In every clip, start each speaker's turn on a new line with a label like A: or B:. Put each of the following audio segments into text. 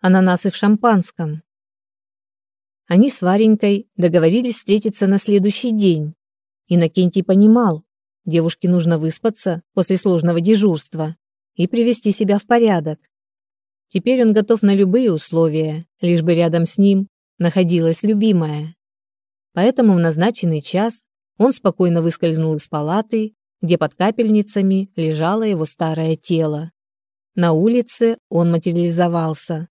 A: ананасы в шампанском. Они с Варенькой договорились встретиться на следующий день. Иннокентий понимал, девушке нужно выспаться после сложного дежурства и привести себя в порядок. Теперь он готов на любые условия, лишь бы рядом с ним находилась любимая. Поэтому в назначенный час он спокойно выскользнул из палаты, где под капельницами лежало его старое тело. На улице он материализовался.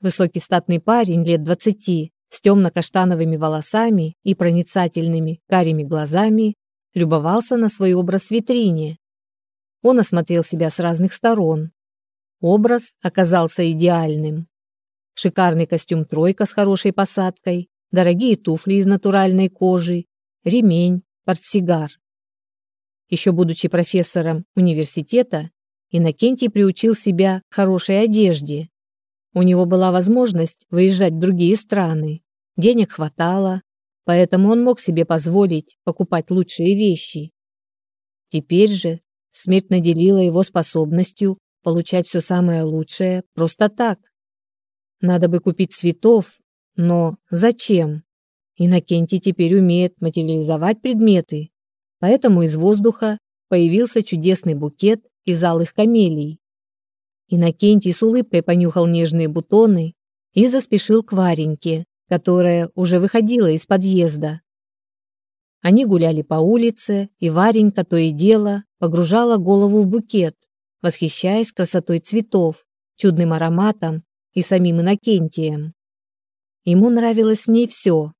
A: Высокий статный парень лет двадцати, с темно-каштановыми волосами и проницательными карими глазами, любовался на свой образ в витрине. Он осмотрел себя с разных сторон. Образ оказался идеальным. Шикарный костюм «тройка» с хорошей посадкой, дорогие туфли из натуральной кожи, ремень, портсигар. Еще будучи профессором университета, Иннокентий приучил себя к хорошей одежде. У него была возможность выезжать в другие страны, денег хватало, поэтому он мог себе позволить покупать лучшие вещи. Теперь же смерть наделила его способностью получать все самое лучшее просто так. Надо бы купить цветов, но зачем? Иннокентий теперь умеет материализовать предметы, поэтому из воздуха появился чудесный букет из алых камелий. Иннокентий с улыбкой понюхал нежные бутоны и заспешил к Вареньке, которая уже выходила из подъезда. Они гуляли по улице, и Варенька то и дело погружала голову в букет, восхищаясь красотой цветов, чудным ароматом и самим Иннокентием. Ему нравилось в ней все.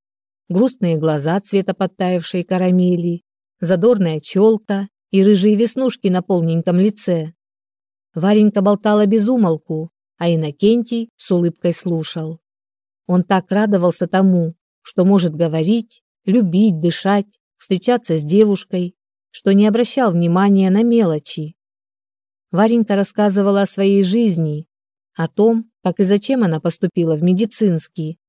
A: Грустные глаза цвета подтаявшей карамели, задорная челка и рыжие веснушки на полненьком лице. Варенька болтала без умолку, а Иннокентий с улыбкой слушал. Он так радовался тому, что может говорить, любить, дышать, встречаться с девушкой, что не обращал внимания на мелочи. Варенька рассказывала о своей жизни, о том, как и зачем она поступила в медицинский.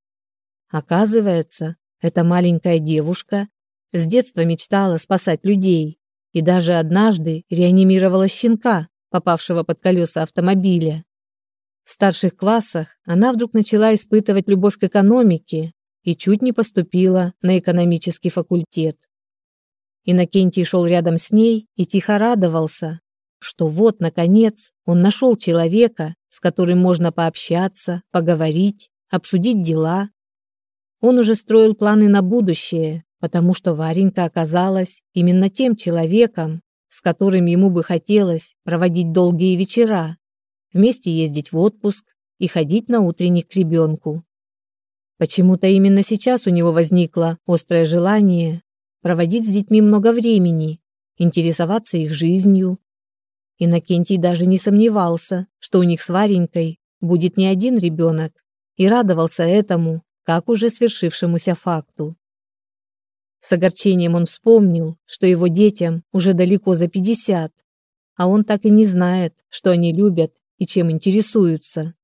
A: Оказывается, эта маленькая девушка с детства мечтала спасать людей и даже однажды реанимировала щенка, попавшего под колеса автомобиля. В старших классах она вдруг начала испытывать любовь к экономике и чуть не поступила на экономический факультет. Иннокентий шел рядом с ней и тихо радовался, что вот, наконец, он нашел человека, с которым можно пообщаться, поговорить, обсудить дела. Он уже строил планы на будущее, потому что Варенька оказалась именно тем человеком, с которым ему бы хотелось проводить долгие вечера, вместе ездить в отпуск и ходить на утренник к ребенку. Почему-то именно сейчас у него возникло острое желание проводить с детьми много времени, интересоваться их жизнью. Иннокентий даже не сомневался, что у них с Варенькой будет не один ребенок, и радовался этому, как уже свершившемуся факту. С огорчением он вспомнил, что его детям уже далеко за пятьдесят, а он так и не знает, что они любят и чем интересуются.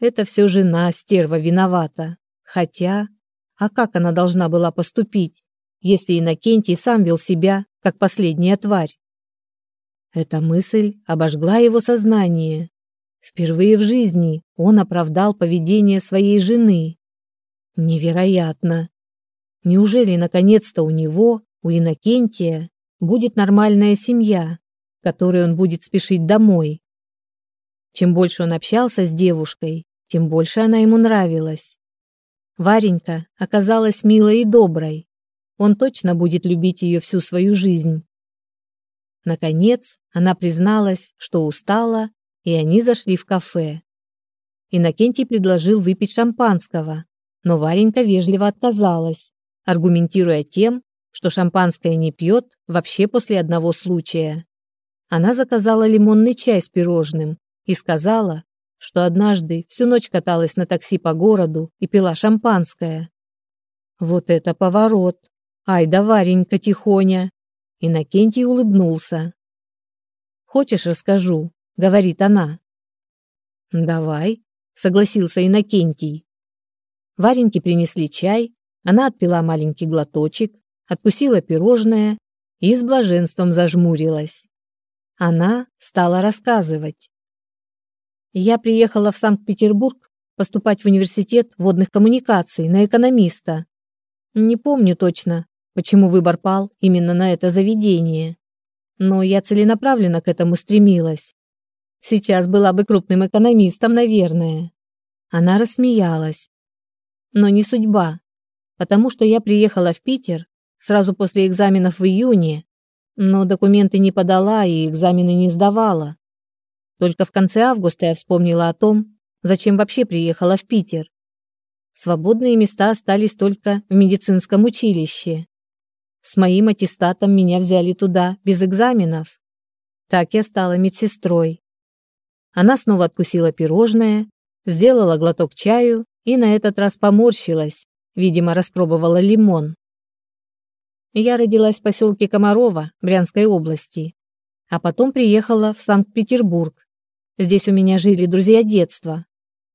A: Это все жена стерва виновата. Хотя, а как она должна была поступить, если Иннокентий сам вел себя, как последняя тварь? Эта мысль обожгла его сознание. Впервые в жизни он оправдал поведение своей жены. Невероятно. Неужели наконец-то у него, у Иннокентия, будет нормальная семья, которой он будет спешить домой? Чем больше он общался с девушкой, тем больше она ему нравилась. Варенька оказалась милой и доброй. Он точно будет любить ее всю свою жизнь. Наконец, она призналась, что устала, и они зашли в кафе. Иннокентий предложил выпить шампанского, но Варенька вежливо отказалась, аргументируя тем, что шампанское не пьет вообще после одного случая. Она заказала лимонный чай с пирожным и сказала, что однажды всю ночь каталась на такси по городу и пила шампанское. Вот это поворот! Ай да Варенька тихоня! Иннокентий улыбнулся. «Хочешь, расскажу?» — говорит она. «Давай», — согласился Иннокентий. Вареньке принесли чай, она отпила маленький глоточек, откусила пирожное и с блаженством зажмурилась. Она стала рассказывать. Я приехала в Санкт-Петербург поступать в университет водных коммуникаций на экономиста. Не помню точно, почему выбор пал именно на это заведение. Но я целенаправленно к этому стремилась. Сейчас была бы крупным экономистом, наверное. Она рассмеялась. Но не судьба, потому что я приехала в Питер сразу после экзаменов в июне, но документы не подала и экзамены не сдавала. Только в конце августа я вспомнила о том, зачем вообще приехала в Питер. Свободные места остались только в медицинском училище. С моим аттестатом меня взяли туда без экзаменов. Так я стала медсестрой. Она снова откусила пирожное, сделала глоток чаю и на этот раз поморщилась, видимо, распробовала лимон. Я родилась в поселке Комарова Брянской области, а потом приехала в Санкт-Петербург. Здесь у меня жили друзья детства.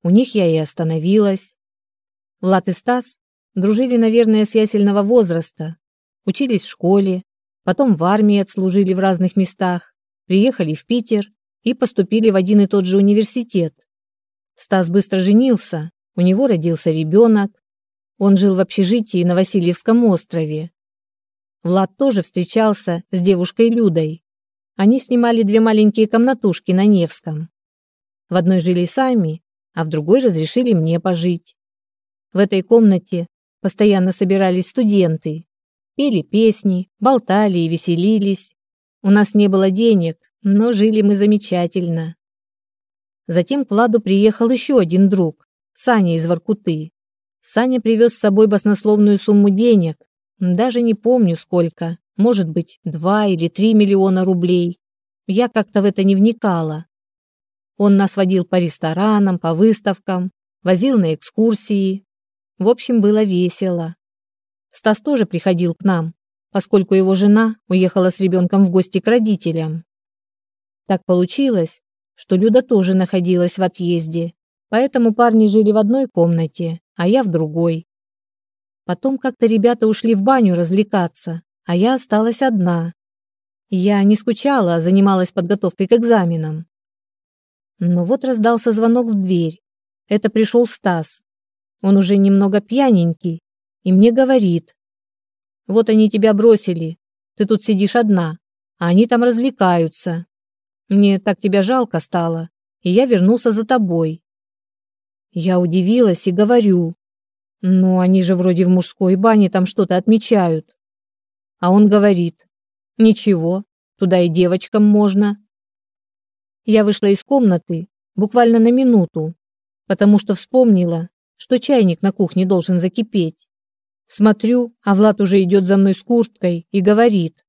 A: У них я и остановилась. Влад и Стас дружили, наверное, с ясельного возраста, учились в школе, потом в армии отслужили в разных местах, приехали в Питер и поступили в один и тот же университет. Стас быстро женился, у него родился ребенок. Он жил в общежитии на Васильевском острове. Влад тоже встречался с девушкой Людой. Они снимали две маленькие комнатушки на Невском. В одной жили сами, а в другой разрешили мне пожить. В этой комнате постоянно собирались студенты, пели песни, болтали и веселились. У нас не было денег, но жили мы замечательно. Затем к Владу приехал еще один друг, Саня из Воркуты. Саня привез с собой баснословную сумму денег, даже не помню сколько, может быть, два или три миллиона рублей. Я как-то в это не вникала. Он нас водил по ресторанам, по выставкам, возил на экскурсии. В общем, было весело. Стас тоже приходил к нам, поскольку его жена уехала с ребенком в гости к родителям. Так получилось, что Люда тоже находилась в отъезде, поэтому парни жили в одной комнате, а я в другой. Потом как-то ребята ушли в баню развлекаться, а я осталась одна. Я не скучала, а занималась подготовкой к экзаменам. Но вот раздался звонок в дверь. Это пришел Стас. Он уже немного пьяненький, и мне говорит. Вот они тебя бросили, ты тут сидишь одна, а они там развлекаются. Мне так тебя жалко стало, и я вернулся за тобой. Я удивилась и говорю, ну они же вроде в мужской бане там что-то отмечают. А он говорит, ничего, туда и девочкам можно. Я вышла из комнаты буквально на минуту, потому что вспомнила, что чайник на кухне должен закипеть. Смотрю, а Влад уже идет за мной с курткой и говорит.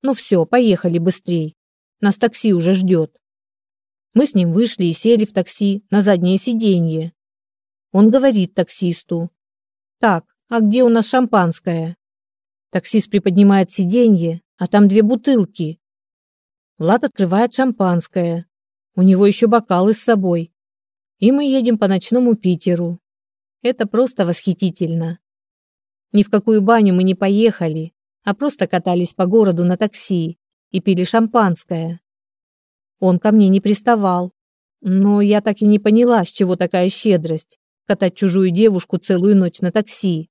A: Ну все, поехали быстрей. Нас такси уже ждет. Мы с ним вышли и сели в такси на заднее сиденье. Он говорит таксисту. Так, а где у нас шампанское? Таксист приподнимает сиденье, а там две бутылки. Влад открывает шампанское. У него еще бокалы с собой. И мы едем по ночному Питеру. Это просто восхитительно. Ни в какую баню мы не поехали, а просто катались по городу на такси и пили шампанское. Он ко мне не приставал, но я так и не поняла, с чего такая щедрость катать чужую девушку целую ночь на такси.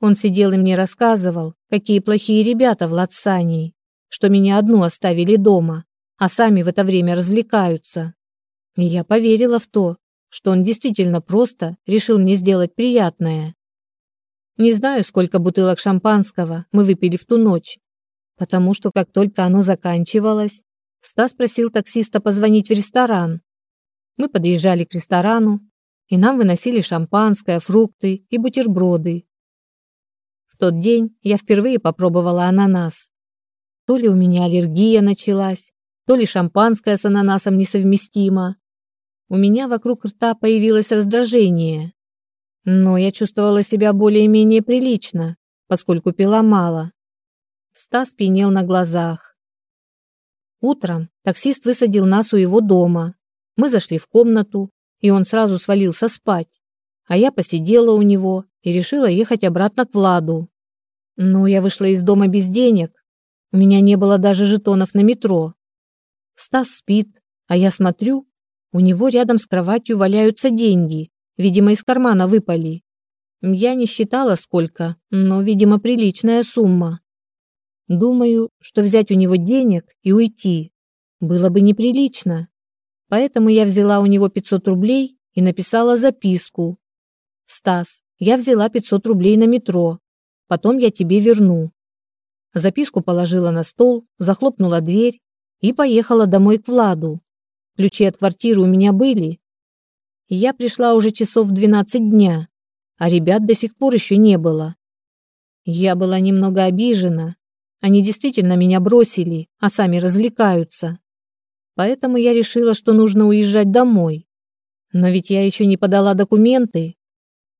A: Он сидел и мне рассказывал, какие плохие ребята в Латсании, что меня одну оставили дома, а сами в это время развлекаются. И я поверила в то, что он действительно просто решил мне сделать приятное. Не знаю, сколько бутылок шампанского мы выпили в ту ночь, потому что как только оно заканчивалось, Стас просил таксиста позвонить в ресторан. Мы подъезжали к ресторану, и нам выносили шампанское, фрукты и бутерброды. В тот день я впервые попробовала ананас. То ли у меня аллергия началась, то ли шампанское с ананасом несовместимо. У меня вокруг рта появилось раздражение. Но я чувствовала себя более-менее прилично, поскольку пила мало. Стас пьянел на глазах. Утром таксист высадил нас у его дома. Мы зашли в комнату, и он сразу свалился спать. А я посидела у него и решила ехать обратно к Владу. Но я вышла из дома без денег. У меня не было даже жетонов на метро. Стас спит, а я смотрю, У него рядом с кроватью валяются деньги, видимо, из кармана выпали. Я не считала сколько, но, видимо, приличная сумма. Думаю, что взять у него денег и уйти было бы неприлично. Поэтому я взяла у него 500 рублей и написала записку. «Стас, я взяла 500 рублей на метро. Потом я тебе верну». Записку положила на стол, захлопнула дверь и поехала домой к Владу. Ключи от квартиры у меня были. я пришла уже часов в 12 дня, а ребят до сих пор еще не было. Я была немного обижена. Они действительно меня бросили, а сами развлекаются. Поэтому я решила, что нужно уезжать домой. Но ведь я еще не подала документы.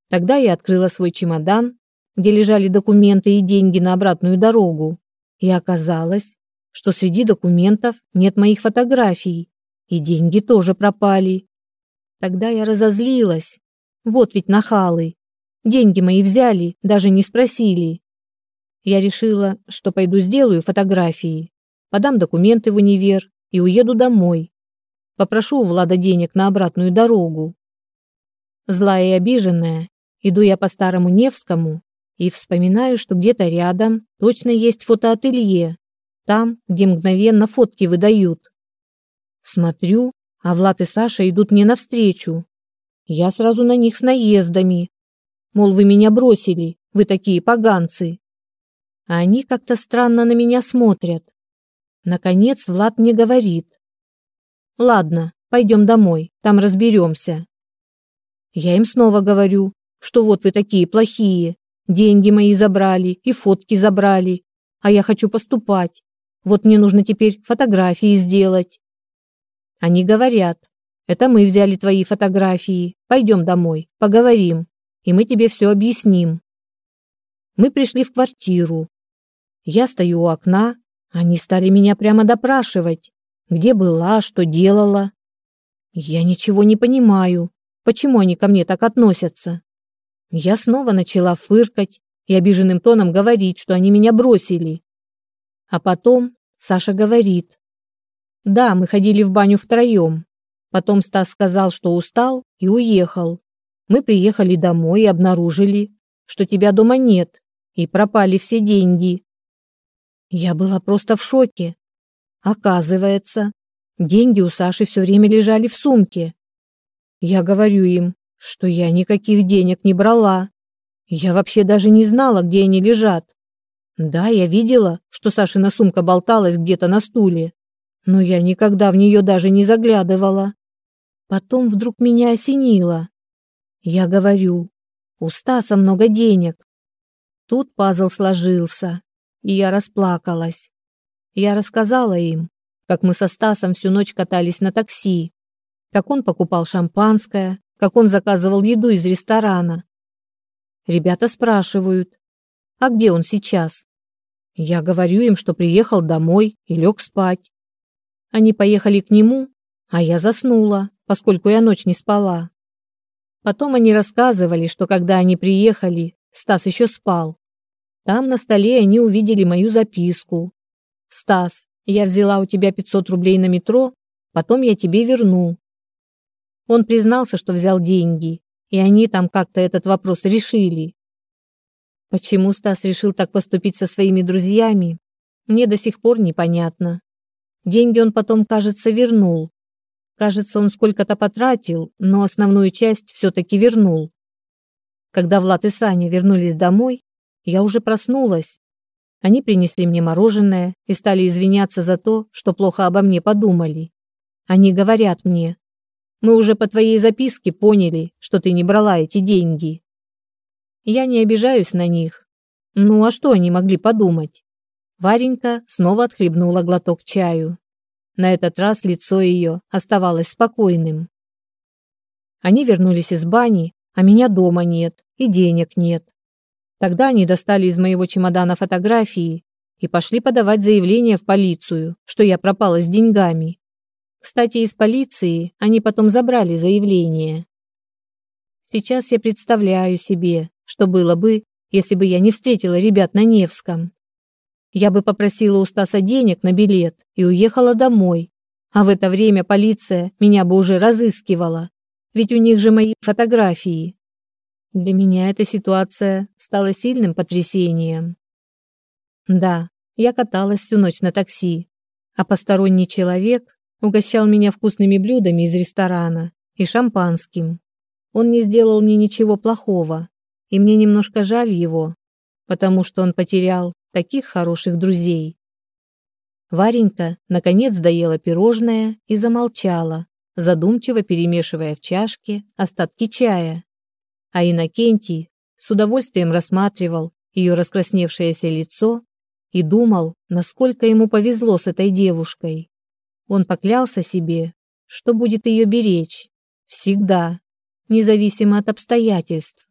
A: Тогда я открыла свой чемодан, где лежали документы и деньги на обратную дорогу, и оказалось, что среди документов нет моих фотографий, и деньги тоже пропали. Тогда я разозлилась. Вот ведь нахалы. Деньги мои взяли, даже не спросили. Я решила, что пойду сделаю фотографии, подам документы в универ и уеду домой. Попрошу у Влада денег на обратную дорогу. Злая и обиженная, иду я по старому Невскому и вспоминаю, что где-то рядом точно есть фотоателье, там, где мгновенно фотки выдают. Смотрю, а Влад и Саша идут мне навстречу. Я сразу на них с наездами. Мол, вы меня бросили, вы такие поганцы. А они как-то странно на меня смотрят. Наконец Влад мне говорит. Ладно, пойдем домой, там разберемся. Я им снова говорю, что вот вы такие плохие, деньги мои забрали и фотки забрали, а я хочу поступать. Вот мне нужно теперь фотографии сделать. Они говорят, это мы взяли твои фотографии, пойдем домой, поговорим, и мы тебе все объясним. Мы пришли в квартиру. Я стою у окна, они стали меня прямо допрашивать, где была, что делала. Я ничего не понимаю, почему они ко мне так относятся. Я снова начала фыркать и обиженным тоном говорить, что они меня бросили. А потом Саша говорит, да, мы ходили в баню втроем. Потом Стас сказал, что устал и уехал. Мы приехали домой и обнаружили, что тебя дома нет, и пропали все деньги. Я была просто в шоке. Оказывается, деньги у Саши все время лежали в сумке. Я говорю им, что я никаких денег не брала. Я вообще даже не знала, где они лежат. Да, я видела, что Сашина сумка болталась где-то на стуле но я никогда в нее даже не заглядывала. Потом вдруг меня осенило. Я говорю, у Стаса много денег. Тут пазл сложился, и я расплакалась. Я рассказала им, как мы со Стасом всю ночь катались на такси, как он покупал шампанское, как он заказывал еду из ресторана. Ребята спрашивают, а где он сейчас? Я говорю им, что приехал домой и лег спать. Они поехали к нему, а я заснула, поскольку я ночь не спала. Потом они рассказывали, что когда они приехали, Стас еще спал. Там на столе они увидели мою записку. «Стас, я взяла у тебя 500 рублей на метро, потом я тебе верну». Он признался, что взял деньги, и они там как-то этот вопрос решили. Почему Стас решил так поступить со своими друзьями, мне до сих пор непонятно. Деньги он потом, кажется, вернул. Кажется, он сколько-то потратил, но основную часть все-таки вернул. Когда Влад и Саня вернулись домой, я уже проснулась. Они принесли мне мороженое и стали извиняться за то, что плохо обо мне подумали. Они говорят мне, мы уже по твоей записке поняли, что ты не брала эти деньги. Я не обижаюсь на них. Ну а что они могли подумать? Варенька снова отхлебнула глоток чаю. На этот раз лицо ее оставалось спокойным. Они вернулись из бани, а меня дома нет и денег нет. Тогда они достали из моего чемодана фотографии и пошли подавать заявление в полицию, что я пропала с деньгами. Кстати, из полиции они потом забрали заявление. Сейчас я представляю себе, что было бы, если бы я не встретила ребят на Невском. Я бы попросила у Стаса денег на билет и уехала домой, А в это время полиция меня бы уже разыскивала, ведь у них же мои фотографии. Для меня эта ситуация стала сильным потрясением. Да, я каталась всю ночь на такси, а посторонний человек угощал меня вкусными блюдами из ресторана и шампанским. Он не сделал мне ничего плохого, и мне немножко жаль его, потому что он потерял таких хороших друзей. Варенька наконец доела пирожное и замолчала, задумчиво перемешивая в чашке остатки чая. А Иннокентий с удовольствием рассматривал ее раскрасневшееся лицо и думал, насколько ему повезло с этой девушкой. Он поклялся себе, что будет ее беречь. Всегда. Независимо от обстоятельств.